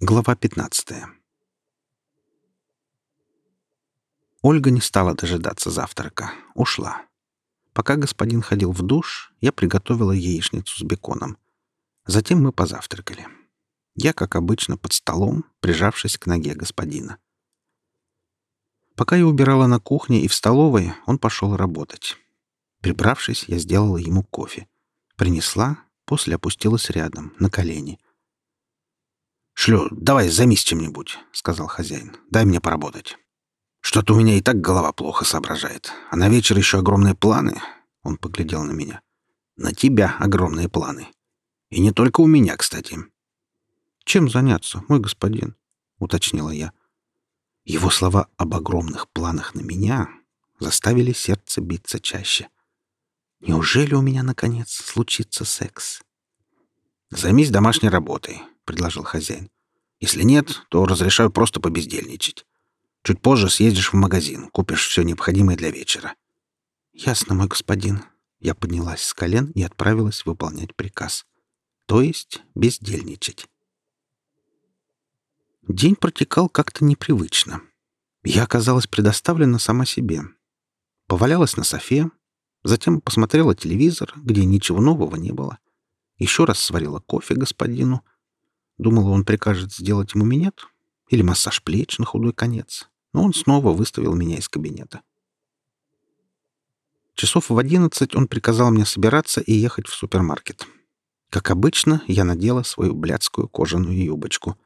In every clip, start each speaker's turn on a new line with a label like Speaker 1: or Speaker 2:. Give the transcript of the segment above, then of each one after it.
Speaker 1: Глава 15. Ольга не стала дожидаться завтрака. Ушла. Пока господин ходил в душ, я приготовила яичницу с беконом. Затем мы позавтракали. Я, как обычно, под столом, прижавшись к ноге господина. Пока я убирала на кухне и в столовой, он пошел работать. Прибравшись, я сделала ему кофе. Принесла, после опустилась рядом, на колени — «Шлю, давай займись чем-нибудь», — сказал хозяин. «Дай мне поработать. Что-то у меня и так голова плохо соображает. А на вечер еще огромные планы». Он поглядел на меня. «На тебя огромные планы. И не только у меня, кстати». «Чем заняться, мой господин?» — уточнила я. Его слова об огромных планах на меня заставили сердце биться чаще. Неужели у меня, наконец, случится секс? «Займись домашней работой предложил хозяин. «Если нет, то разрешаю просто побездельничать. Чуть позже съездишь в магазин, купишь все необходимое для вечера». «Ясно, мой господин». Я поднялась с колен и отправилась выполнять приказ. То есть бездельничать. День протекал как-то непривычно. Я оказалась предоставлена сама себе. Повалялась на софе, затем посмотрела телевизор, где ничего нового не было. Еще раз сварила кофе господину — Думала, он прикажет сделать ему минет или массаж плеч на худой конец. Но он снова выставил меня из кабинета. Часов в одиннадцать он приказал мне собираться и ехать в супермаркет. Как обычно, я надела свою блядскую кожаную юбочку.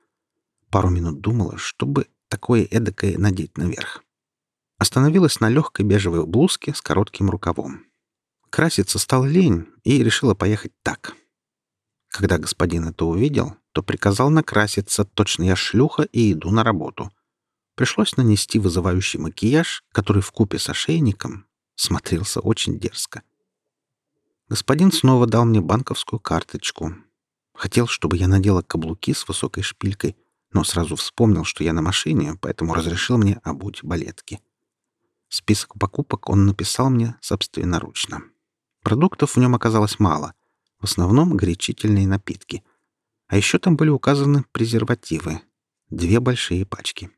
Speaker 1: Пару минут думала, чтобы такое эдакое надеть наверх. Остановилась на легкой бежевой блузке с коротким рукавом. Краситься стал лень, и решила поехать так. Когда господин это увидел, то приказал накраситься, точно я шлюха и иду на работу. Пришлось нанести вызывающий макияж, который в купе с ошейником смотрелся очень дерзко. Господин снова дал мне банковскую карточку. Хотел, чтобы я надела каблуки с высокой шпилькой, но сразу вспомнил, что я на машине, поэтому разрешил мне обуть балетки. Список покупок он написал мне собственноручно. Продуктов в нем оказалось мало. В основном горячительные напитки — а еще там были указаны презервативы. Две большие пачки.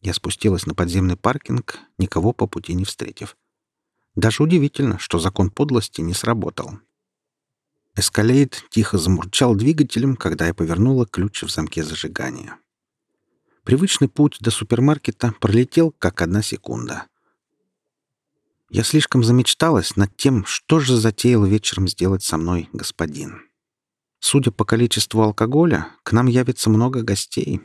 Speaker 1: Я спустилась на подземный паркинг, никого по пути не встретив. Даже удивительно, что закон подлости не сработал. Эскалейд тихо замурчал двигателем, когда я повернула ключ в замке зажигания. Привычный путь до супермаркета пролетел как одна секунда. Я слишком замечталась над тем, что же затеял вечером сделать со мной господин. Судя по количеству алкоголя, к нам явится много гостей.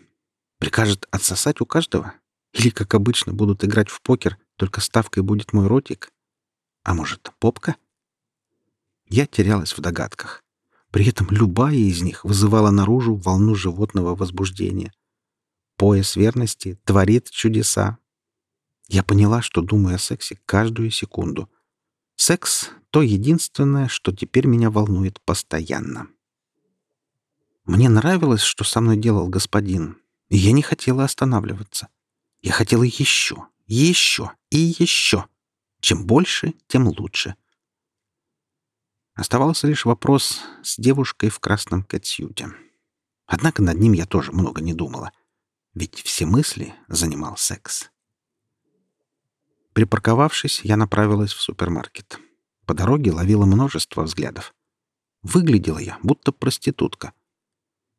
Speaker 1: Прикажет отсосать у каждого? Или, как обычно, будут играть в покер, только ставкой будет мой ротик? А может, попка? Я терялась в догадках. При этом любая из них вызывала наружу волну животного возбуждения. Пояс верности творит чудеса. Я поняла, что думаю о сексе каждую секунду. Секс — то единственное, что теперь меня волнует постоянно. Мне нравилось, что со мной делал господин, и я не хотела останавливаться. Я хотела еще, еще и еще. Чем больше, тем лучше. Оставался лишь вопрос с девушкой в красном катсюте. Однако над ним я тоже много не думала. Ведь все мысли занимал секс. Припарковавшись, я направилась в супермаркет. По дороге ловила множество взглядов. Выглядела я, будто проститутка —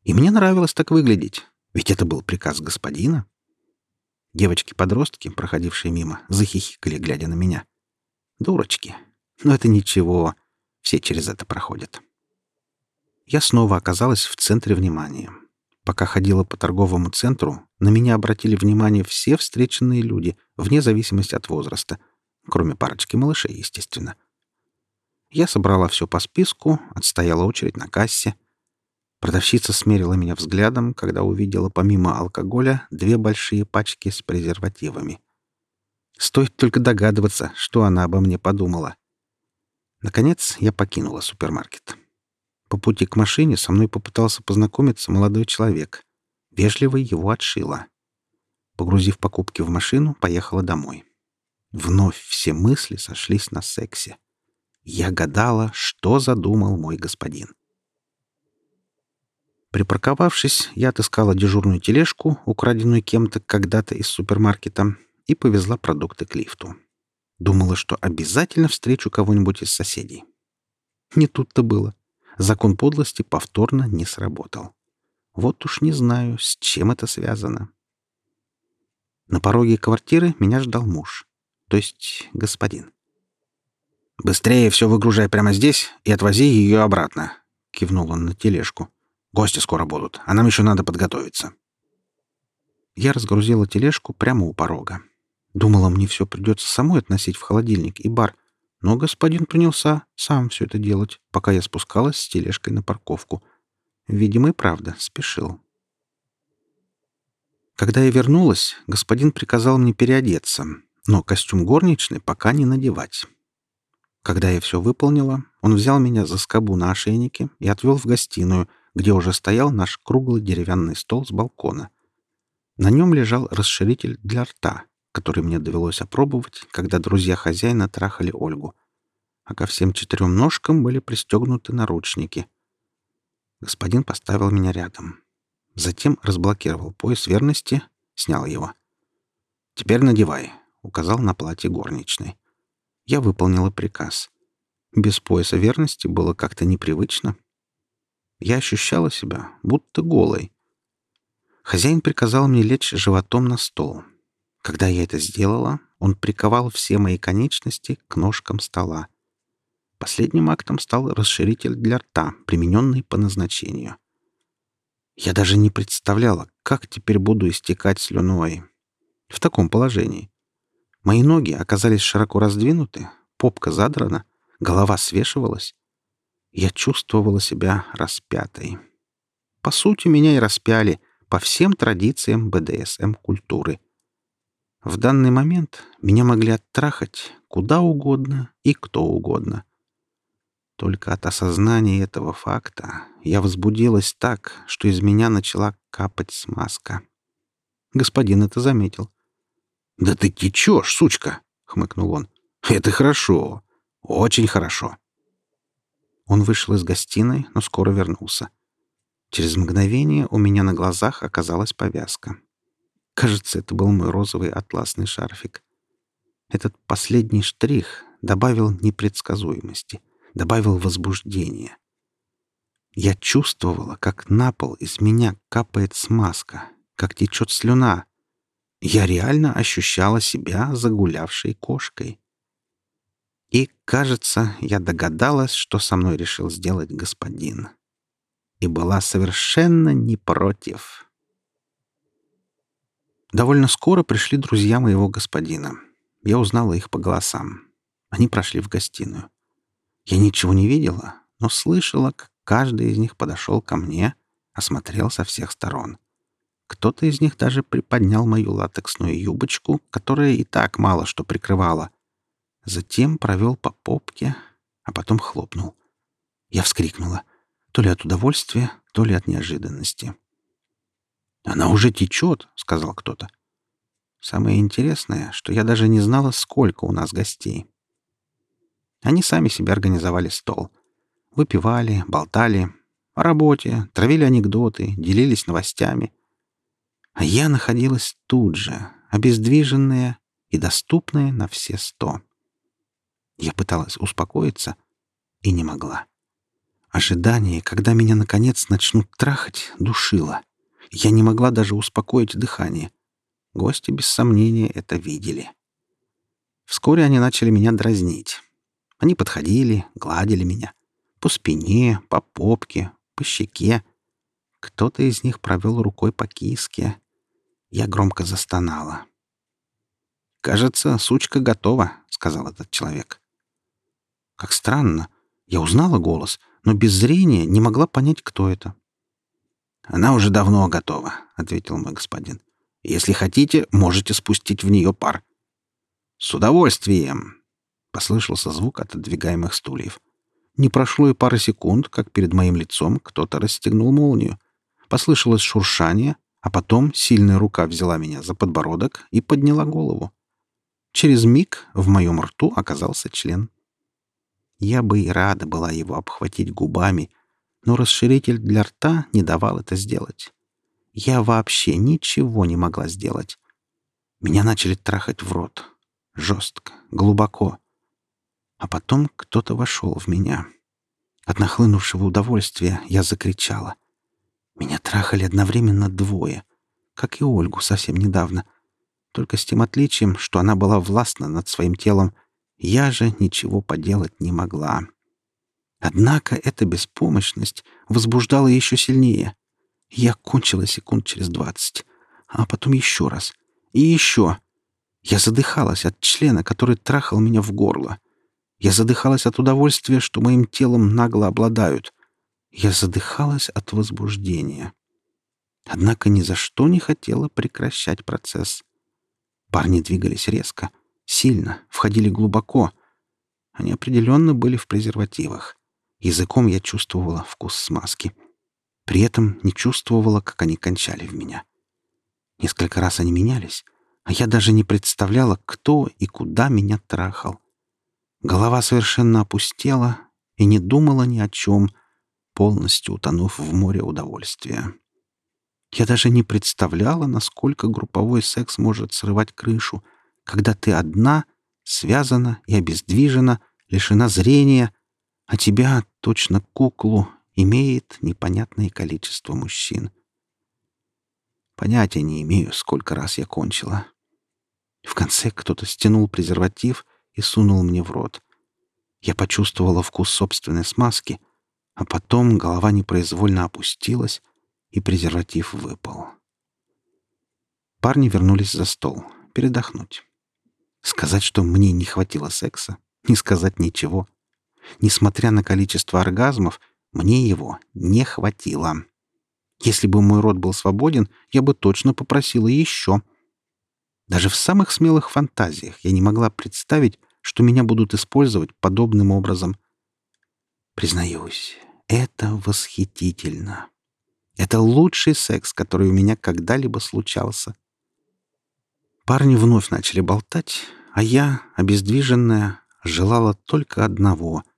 Speaker 1: и мне нравилось так выглядеть, ведь это был приказ господина. Девочки-подростки, проходившие мимо, захихикали, глядя на меня. Дурочки. Но это ничего, все через это проходят. Я снова оказалась в центре внимания. Пока ходила по торговому центру, на меня обратили внимание все встреченные люди, вне зависимости от возраста, кроме парочки малышей, естественно. Я собрала все по списку, отстояла очередь на кассе — Продавщица смерила меня взглядом, когда увидела помимо алкоголя две большие пачки с презервативами. Стоит только догадываться, что она обо мне подумала. Наконец я покинула супермаркет. По пути к машине со мной попытался познакомиться молодой человек. Вежливо его отшила. Погрузив покупки в машину, поехала домой. Вновь все мысли сошлись на сексе. Я гадала, что задумал мой господин. Припарковавшись, я отыскала дежурную тележку, украденную кем-то когда-то из супермаркета, и повезла продукты к лифту. Думала, что обязательно встречу кого-нибудь из соседей. Не тут-то было. Закон подлости повторно не сработал. Вот уж не знаю, с чем это связано. На пороге квартиры меня ждал муж, то есть господин. «Быстрее все выгружай прямо здесь и отвози ее обратно», — кивнул он на тележку. «Гости скоро будут, а нам еще надо подготовиться». Я разгрузила тележку прямо у порога. Думала, мне все придется самой относить в холодильник и бар, но господин принялся сам все это делать, пока я спускалась с тележкой на парковку. Видимо, и правда спешил. Когда я вернулась, господин приказал мне переодеться, но костюм горничной пока не надевать. Когда я все выполнила, он взял меня за скобу на ошейнике и отвел в гостиную, где уже стоял наш круглый деревянный стол с балкона. На нем лежал расширитель для рта, который мне довелось опробовать, когда друзья хозяина трахали Ольгу. А ко всем четырем ножкам были пристегнуты наручники. Господин поставил меня рядом. Затем разблокировал пояс верности, снял его. «Теперь надевай», — указал на платье горничной. Я выполнила приказ. Без пояса верности было как-то непривычно. Я ощущала себя будто голой. Хозяин приказал мне лечь животом на стол. Когда я это сделала, он приковал все мои конечности к ножкам стола. Последним актом стал расширитель для рта, примененный по назначению. Я даже не представляла, как теперь буду истекать слюной. В таком положении. Мои ноги оказались широко раздвинуты, попка задрана, голова свешивалась. Я чувствовала себя распятой. По сути, меня и распяли по всем традициям БДСМ-культуры. В данный момент меня могли оттрахать куда угодно и кто угодно. Только от осознания этого факта я возбудилась так, что из меня начала капать смазка. Господин это заметил. «Да ты течешь, сучка!» — хмыкнул он. «Это хорошо. Очень хорошо». Он вышел из гостиной, но скоро вернулся. Через мгновение у меня на глазах оказалась повязка. Кажется, это был мой розовый атласный шарфик. Этот последний штрих добавил непредсказуемости, добавил возбуждения. Я чувствовала, как на пол из меня капает смазка, как течет слюна. Я реально ощущала себя загулявшей кошкой. И, кажется, я догадалась, что со мной решил сделать господин. И была совершенно не против. Довольно скоро пришли друзья моего господина. Я узнала их по голосам. Они прошли в гостиную. Я ничего не видела, но слышала, как каждый из них подошел ко мне, осмотрел со всех сторон. Кто-то из них даже приподнял мою латексную юбочку, которая и так мало что прикрывала. Затем провел по попке, а потом хлопнул. Я вскрикнула. То ли от удовольствия, то ли от неожиданности. «Она уже течет», — сказал кто-то. Самое интересное, что я даже не знала, сколько у нас гостей. Они сами себе организовали стол. Выпивали, болтали о работе, травили анекдоты, делились новостями. А я находилась тут же, обездвиженная и доступная на все сто. Я пыталась успокоиться и не могла. Ожидание, когда меня наконец начнут трахать, душило. Я не могла даже успокоить дыхание. Гости, без сомнения, это видели. Вскоре они начали меня дразнить. Они подходили, гладили меня. По спине, по попке, по щеке. Кто-то из них провел рукой по киске. Я громко застонала. «Кажется, сучка готова», — сказал этот человек. Как странно. Я узнала голос, но без зрения не могла понять, кто это. «Она уже давно готова», — ответил мой господин. «Если хотите, можете спустить в нее пар». «С удовольствием!» — послышался звук отодвигаемых стульев. Не прошло и пары секунд, как перед моим лицом кто-то расстегнул молнию. Послышалось шуршание, а потом сильная рука взяла меня за подбородок и подняла голову. Через миг в моем рту оказался член. Я бы и рада была его обхватить губами — но расширитель для рта не давал это сделать. Я вообще ничего не могла сделать. Меня начали трахать в рот. Жестко, глубоко. А потом кто-то вошел в меня. От нахлынувшего удовольствия я закричала. Меня трахали одновременно двое, как и Ольгу совсем недавно. Только с тем отличием, что она была властна над своим телом, я же ничего поделать не могла. Однако эта беспомощность возбуждала еще сильнее. Я кончила секунд через двадцать, а потом еще раз. И еще. Я задыхалась от члена, который трахал меня в горло. Я задыхалась от удовольствия, что моим телом нагло обладают. Я задыхалась от возбуждения. Однако ни за что не хотела прекращать процесс. Парни двигались резко, сильно, входили глубоко. Они определенно были в презервативах. Языком я чувствовала вкус смазки. При этом не чувствовала, как они кончали в меня. Несколько раз они менялись, а я даже не представляла, кто и куда меня трахал. Голова совершенно опустела и не думала ни о чем, полностью утонув в море удовольствия. Я даже не представляла, насколько групповой секс может срывать крышу, когда ты одна, связана и обездвижена, лишена зрения, а тебя, точно куклу, имеет непонятное количество мужчин. Понятия не имею, сколько раз я кончила. В конце кто-то стянул презерватив и сунул мне в рот. Я почувствовала вкус собственной смазки, а потом голова непроизвольно опустилась, и презерватив выпал. Парни вернулись за стол, передохнуть. Сказать, что мне не хватило секса, не сказать ничего. Несмотря на количество оргазмов, мне его не хватило. Если бы мой рот был свободен, я бы точно попросила еще — даже в самых смелых фантазиях я не могла представить, что меня будут использовать подобным образом. Признаюсь, это восхитительно. Это лучший секс, который у меня когда-либо случался. Парни вновь начали болтать, а я, обездвиженная, желала только одного —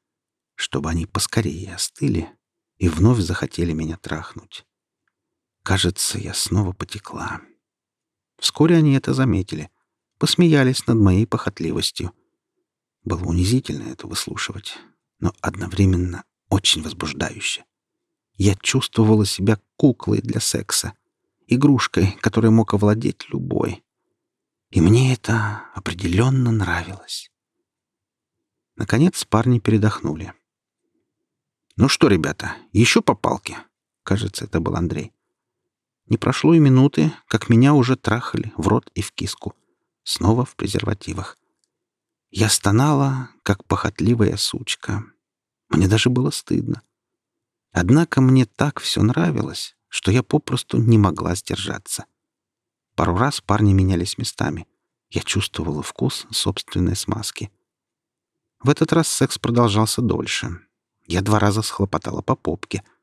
Speaker 1: чтобы они поскорее остыли и вновь захотели меня трахнуть. Кажется, я снова потекла. Вскоре они это заметили. Посмеялись над моей похотливостью. Было унизительно это выслушивать, но одновременно очень возбуждающе. Я чувствовала себя куклой для секса, игрушкой, которой мог овладеть любой. И мне это определенно нравилось. Наконец парни передохнули. «Ну что, ребята, еще по палке?» Кажется, это был Андрей. Не прошло и минуты, как меня уже трахали в рот и в киску. Снова в презервативах. Я стонала, как похотливая сучка. Мне даже было стыдно. Однако мне так все нравилось, что я попросту не могла сдержаться. Пару раз парни менялись местами. Я чувствовала вкус собственной смазки. В этот раз секс продолжался дольше. Я два раза схлопотала по попке —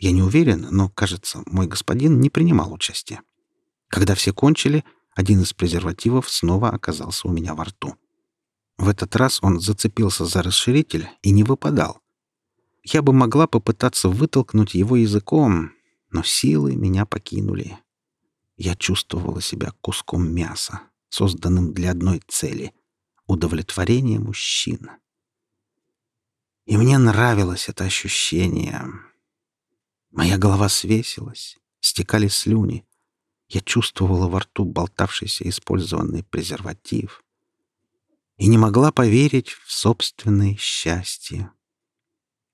Speaker 1: я не уверен, но, кажется, мой господин не принимал участия. Когда все кончили, один из презервативов снова оказался у меня во рту. В этот раз он зацепился за расширитель и не выпадал. Я бы могла попытаться вытолкнуть его языком, но силы меня покинули. Я чувствовала себя куском мяса, созданным для одной цели — удовлетворения мужчин. И мне нравилось это ощущение. Моя голова свесилась, стекали слюни. Я чувствовала во рту болтавшийся использованный презерватив и не могла поверить в собственное счастье.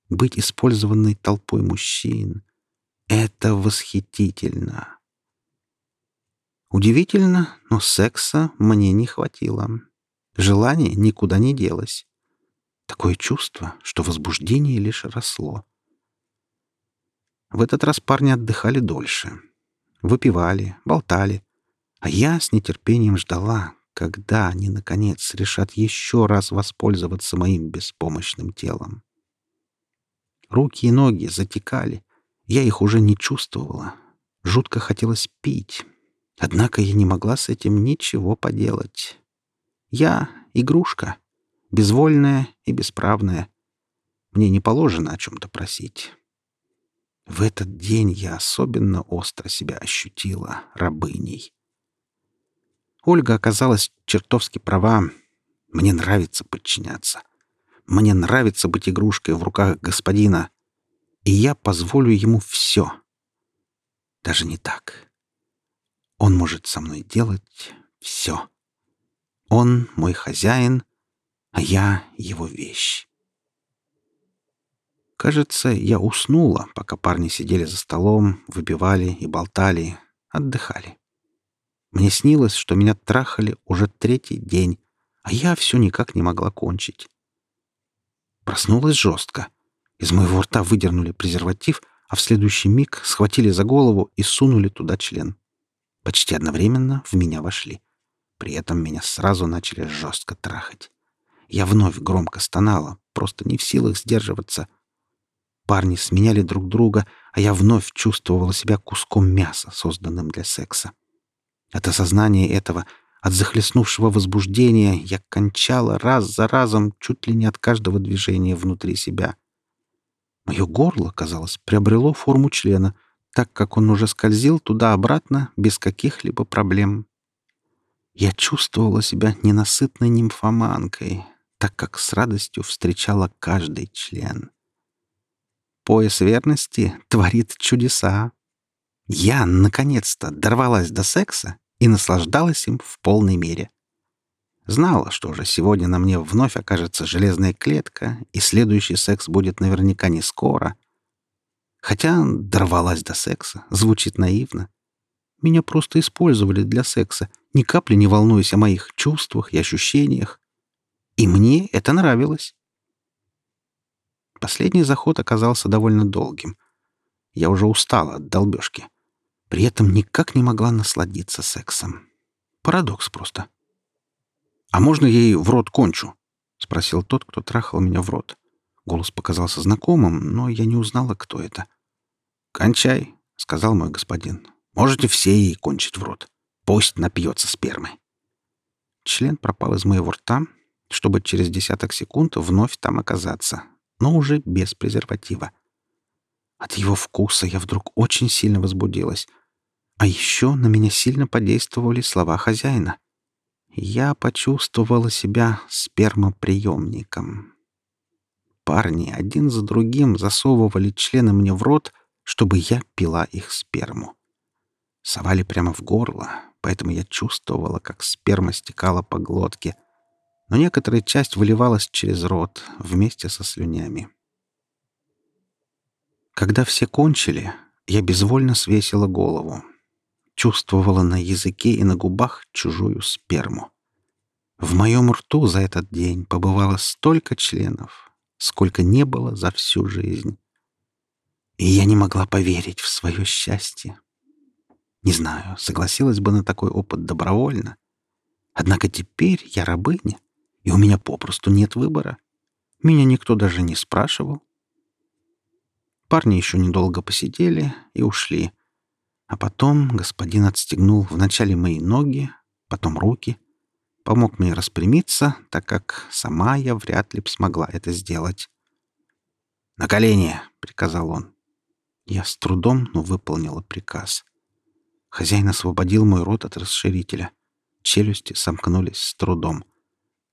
Speaker 1: Быть использованной толпой мужчин — это восхитительно. Удивительно, но секса мне не хватило. Желание никуда не делось. Такое чувство, что возбуждение лишь росло. В этот раз парни отдыхали дольше. Выпивали, болтали. А я с нетерпением ждала, когда они, наконец, решат еще раз воспользоваться моим беспомощным телом. Руки и ноги затекали. Я их уже не чувствовала. Жутко хотелось пить. Однако я не могла с этим ничего поделать. Я — игрушка, безвольная и бесправная. Мне не положено о чем-то просить. В этот день я особенно остро себя ощутила рабыней. Ольга оказалась чертовски права. Мне нравится подчиняться. Мне нравится быть игрушкой в руках господина. И я позволю ему все. Даже не так. Он может со мной делать все. Он мой хозяин, а я его вещь. Кажется, я уснула, пока парни сидели за столом, выпивали и болтали, отдыхали. Мне снилось, что меня трахали уже третий день, а я все никак не могла кончить. Проснулась жестко. Из моего рта выдернули презерватив, а в следующий миг схватили за голову и сунули туда член. Почти одновременно в меня вошли. При этом меня сразу начали жестко трахать. Я вновь громко стонала, просто не в силах сдерживаться. Парни сменяли друг друга, а я вновь чувствовала себя куском мяса, созданным для секса. От осознания этого, от захлестнувшего возбуждения, я кончала раз за разом чуть ли не от каждого движения внутри себя. Мое горло, казалось, приобрело форму члена, так как он уже скользил туда-обратно без каких-либо проблем. Я чувствовала себя ненасытной нимфоманкой, так как с радостью встречала каждый член. Пояс верности творит чудеса. Я, наконец-то, дорвалась до секса и наслаждалась им в полной мере. Знала, что уже сегодня на мне вновь окажется железная клетка, и следующий секс будет наверняка не скоро. Хотя дорвалась до секса, звучит наивно. Меня просто использовали для секса, ни капли не волнуясь о моих чувствах и ощущениях. И мне это нравилось. Последний заход оказался довольно долгим. Я уже устала от долбежки. При этом никак не могла насладиться сексом. Парадокс просто. «А можно ей в рот кончу?» — спросил тот, кто трахал меня в рот. Голос показался знакомым, но я не узнала, кто это. «Кончай», — сказал мой господин. «Можете все ей кончить в рот. Пусть напьется спермы». Член пропал из моего рта, чтобы через десяток секунд вновь там оказаться, но уже без презерватива. От его вкуса я вдруг очень сильно возбудилась. А еще на меня сильно подействовали слова хозяина. Я почувствовала себя спермоприемником. Парни один за другим засовывали члены мне в рот, чтобы я пила их сперму. Совали прямо в горло, поэтому я чувствовала, как сперма стекала по глотке — но некоторая часть выливалась через рот вместе со слюнями. Когда все кончили, я безвольно свесила голову. Чувствовала на языке и на губах чужую сперму. В моем рту за этот день побывало столько членов, сколько не было за всю жизнь. И я не могла поверить в свое счастье. Не знаю, согласилась бы на такой опыт добровольно. Однако теперь я рабыня, и у меня попросту нет выбора. Меня никто даже не спрашивал. Парни еще недолго посидели и ушли. А потом господин отстегнул вначале мои ноги, потом руки, помог мне распрямиться, так как сама я вряд ли б смогла это сделать. «На колени!» — приказал он. Я с трудом, но выполнила приказ. Хозяин освободил мой рот от расширителя. Челюсти сомкнулись с трудом —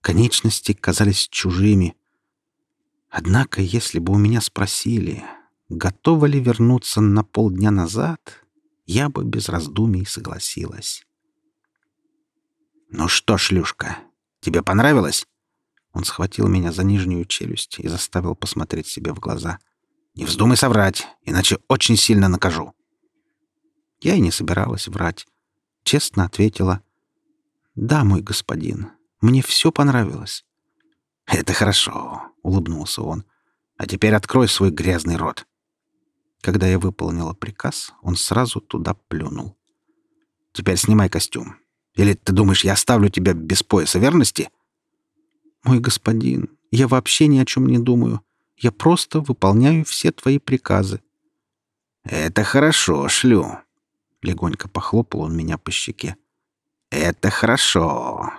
Speaker 1: Конечности казались чужими. Однако, если бы у меня спросили, готова ли вернуться на полдня назад, я бы без раздумий согласилась. «Ну что, шлюшка, тебе понравилось?» Он схватил меня за нижнюю челюсть и заставил посмотреть себе в глаза. «Не вздумай соврать, иначе очень сильно накажу». Я и не собиралась врать. Честно ответила. «Да, мой господин, мне все понравилось. «Это хорошо», — улыбнулся он. «А теперь открой свой грязный рот». Когда я выполнила приказ, он сразу туда плюнул. «Теперь снимай костюм. Или ты думаешь, я оставлю тебя без пояса верности?» «Мой господин, я вообще ни о чем не думаю. Я просто выполняю все твои приказы». «Это хорошо, шлю». Легонько похлопал он меня по щеке. «Это хорошо.